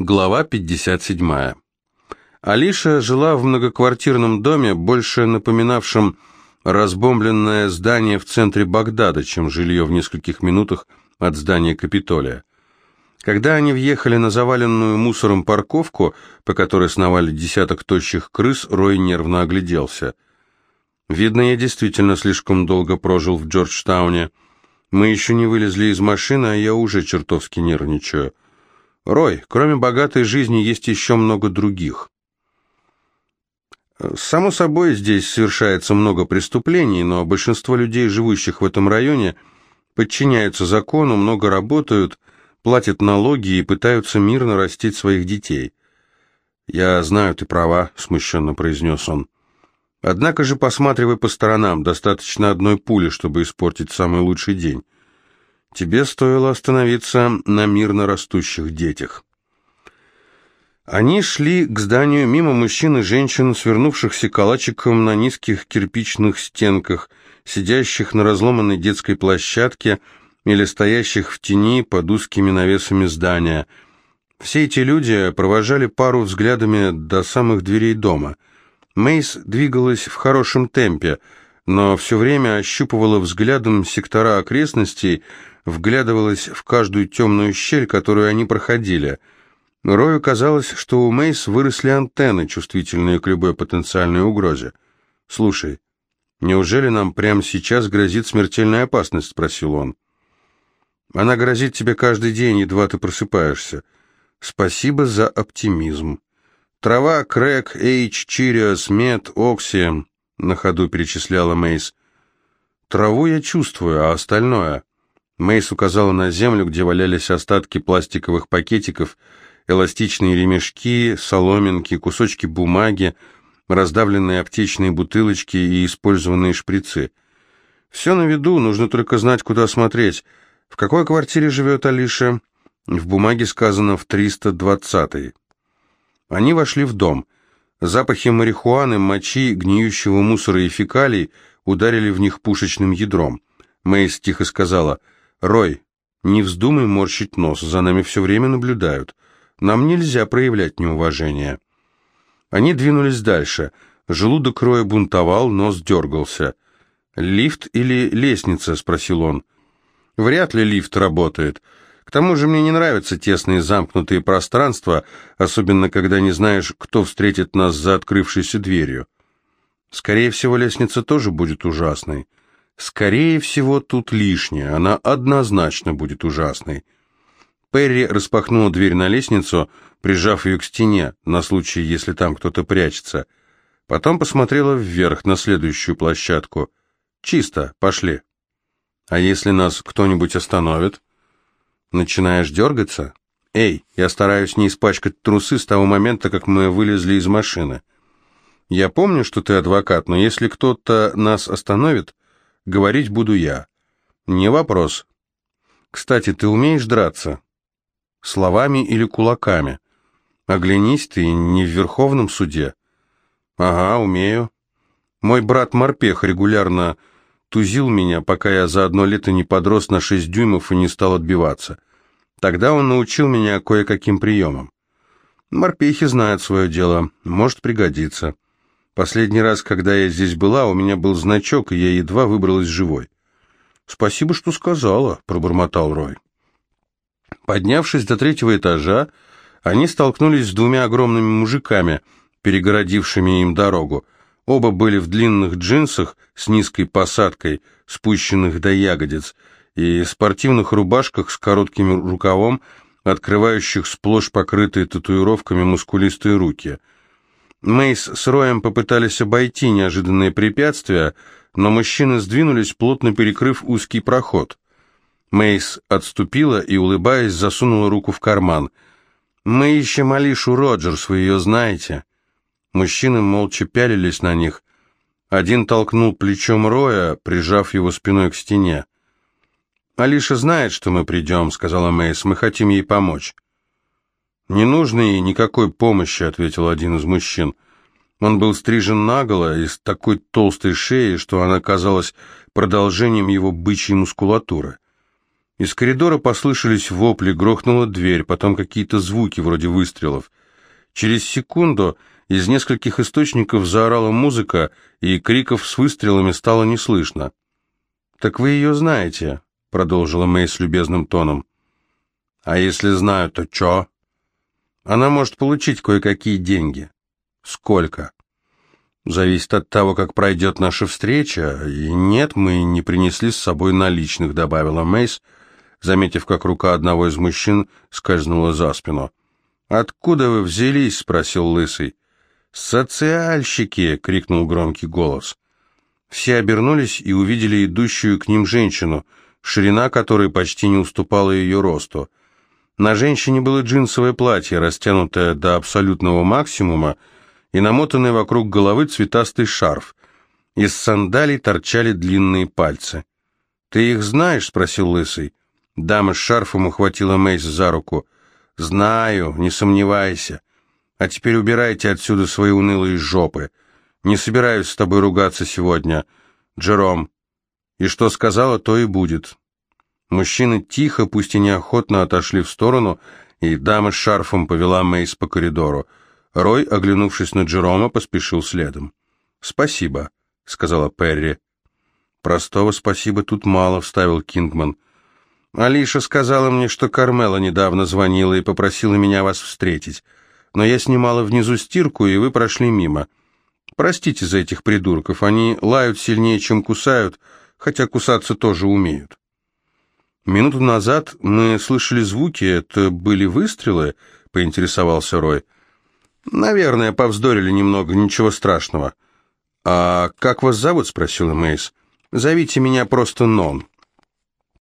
Глава 57. Алиша жила в многоквартирном доме, больше напоминавшем разбомбленное здание в центре Багдада, чем жилье в нескольких минутах от здания Капитолия. Когда они въехали на заваленную мусором парковку, по которой сновали десяток тощих крыс, Рой нервно огляделся. «Видно, я действительно слишком долго прожил в Джорджтауне. Мы еще не вылезли из машины, а я уже чертовски нервничаю». Рой, кроме богатой жизни есть еще много других. Само собой, здесь совершается много преступлений, но большинство людей, живущих в этом районе, подчиняются закону, много работают, платят налоги и пытаются мирно растить своих детей. «Я знаю, ты права», — смущенно произнес он. «Однако же посматривай по сторонам, достаточно одной пули, чтобы испортить самый лучший день». Тебе стоило остановиться на мирно растущих детях. Они шли к зданию мимо мужчин и женщин, свернувшихся калачиком на низких кирпичных стенках, сидящих на разломанной детской площадке или стоящих в тени под узкими навесами здания. Все эти люди провожали пару взглядами до самых дверей дома. Мейс двигалась в хорошем темпе, но все время ощупывала взглядом сектора окрестностей, вглядывалась в каждую темную щель, которую они проходили. Рою казалось, что у Мейс выросли антенны, чувствительные к любой потенциальной угрозе. «Слушай, неужели нам прямо сейчас грозит смертельная опасность?» — спросил он. «Она грозит тебе каждый день, едва ты просыпаешься. Спасибо за оптимизм. Трава, крэк, эйч, чириос, мед, окси...» — на ходу перечисляла Мейс. «Траву я чувствую, а остальное...» Мейс указала на землю, где валялись остатки пластиковых пакетиков, эластичные ремешки, соломинки, кусочки бумаги, раздавленные аптечные бутылочки и использованные шприцы. Все на виду, нужно только знать, куда смотреть. В какой квартире живет Алиша? В бумаге сказано «в 320-й». Они вошли в дом. Запахи марихуаны, мочи, гниющего мусора и фекалий ударили в них пушечным ядром. Мэйс тихо сказала – «Рой, не вздумай морщить нос, за нами все время наблюдают. Нам нельзя проявлять неуважение». Они двинулись дальше. Желудок Роя бунтовал, нос дергался. «Лифт или лестница?» — спросил он. «Вряд ли лифт работает. К тому же мне не нравятся тесные замкнутые пространства, особенно когда не знаешь, кто встретит нас за открывшейся дверью. Скорее всего, лестница тоже будет ужасной. Скорее всего, тут лишнее, она однозначно будет ужасной. Перри распахнула дверь на лестницу, прижав ее к стене, на случай, если там кто-то прячется. Потом посмотрела вверх, на следующую площадку. «Чисто, пошли». «А если нас кто-нибудь остановит?» «Начинаешь дергаться?» «Эй, я стараюсь не испачкать трусы с того момента, как мы вылезли из машины. Я помню, что ты адвокат, но если кто-то нас остановит, Говорить буду я. Не вопрос. Кстати, ты умеешь драться? Словами или кулаками? Оглянись, ты не в Верховном суде. Ага, умею. Мой брат Морпех регулярно тузил меня, пока я за одно лето не подрос на шесть дюймов и не стал отбиваться. Тогда он научил меня кое-каким приемам. Морпехи знают свое дело, может пригодиться. Последний раз, когда я здесь была, у меня был значок, и я едва выбралась живой. «Спасибо, что сказала», — пробормотал Рой. Поднявшись до третьего этажа, они столкнулись с двумя огромными мужиками, перегородившими им дорогу. Оба были в длинных джинсах с низкой посадкой, спущенных до ягодиц, и спортивных рубашках с коротким рукавом, открывающих сплошь покрытые татуировками мускулистые руки — Мейс с Роем попытались обойти неожиданные препятствия, но мужчины сдвинулись, плотно перекрыв узкий проход. Мейс отступила и, улыбаясь, засунула руку в карман. «Мы ищем Алишу Роджерс, вы ее знаете?» Мужчины молча пялились на них. Один толкнул плечом Роя, прижав его спиной к стене. «Алиша знает, что мы придем», — сказала Мейс. «Мы хотим ей помочь». «Не нужно ей никакой помощи», — ответил один из мужчин. Он был стрижен наголо и с такой толстой шеей, что она казалась продолжением его бычьей мускулатуры. Из коридора послышались вопли, грохнула дверь, потом какие-то звуки вроде выстрелов. Через секунду из нескольких источников заорала музыка, и криков с выстрелами стало не слышно. «Так вы ее знаете», — продолжила Мэй с любезным тоном. «А если знаю, то чё?» «Она может получить кое-какие деньги». «Сколько?» «Зависит от того, как пройдет наша встреча. И нет, мы не принесли с собой наличных», — добавила Мэйс, заметив, как рука одного из мужчин скользнула за спину. «Откуда вы взялись?» — спросил Лысый. «Социальщики!» — крикнул громкий голос. Все обернулись и увидели идущую к ним женщину, ширина которой почти не уступала ее росту. На женщине было джинсовое платье, растянутое до абсолютного максимума, и намотанный вокруг головы цветастый шарф. Из сандалий торчали длинные пальцы. «Ты их знаешь?» — спросил Лысый. Дама с шарфом ухватила Мейс за руку. «Знаю, не сомневайся. А теперь убирайте отсюда свои унылые жопы. Не собираюсь с тобой ругаться сегодня, Джером. И что сказала, то и будет». Мужчины тихо, пусть и неохотно отошли в сторону, и дама с шарфом повела Мейс по коридору. Рой, оглянувшись на Джерома, поспешил следом. «Спасибо», — сказала Перри. «Простого спасибо тут мало», — вставил Кингман. «Алиша сказала мне, что Кармела недавно звонила и попросила меня вас встретить но я снимала внизу стирку, и вы прошли мимо. Простите за этих придурков, они лают сильнее, чем кусают, хотя кусаться тоже умеют. Минуту назад мы слышали звуки, это были выстрелы, поинтересовался Рой. Наверное, повздорили немного, ничего страшного. А как вас зовут, спросила Мейс. Зовите меня просто Нон.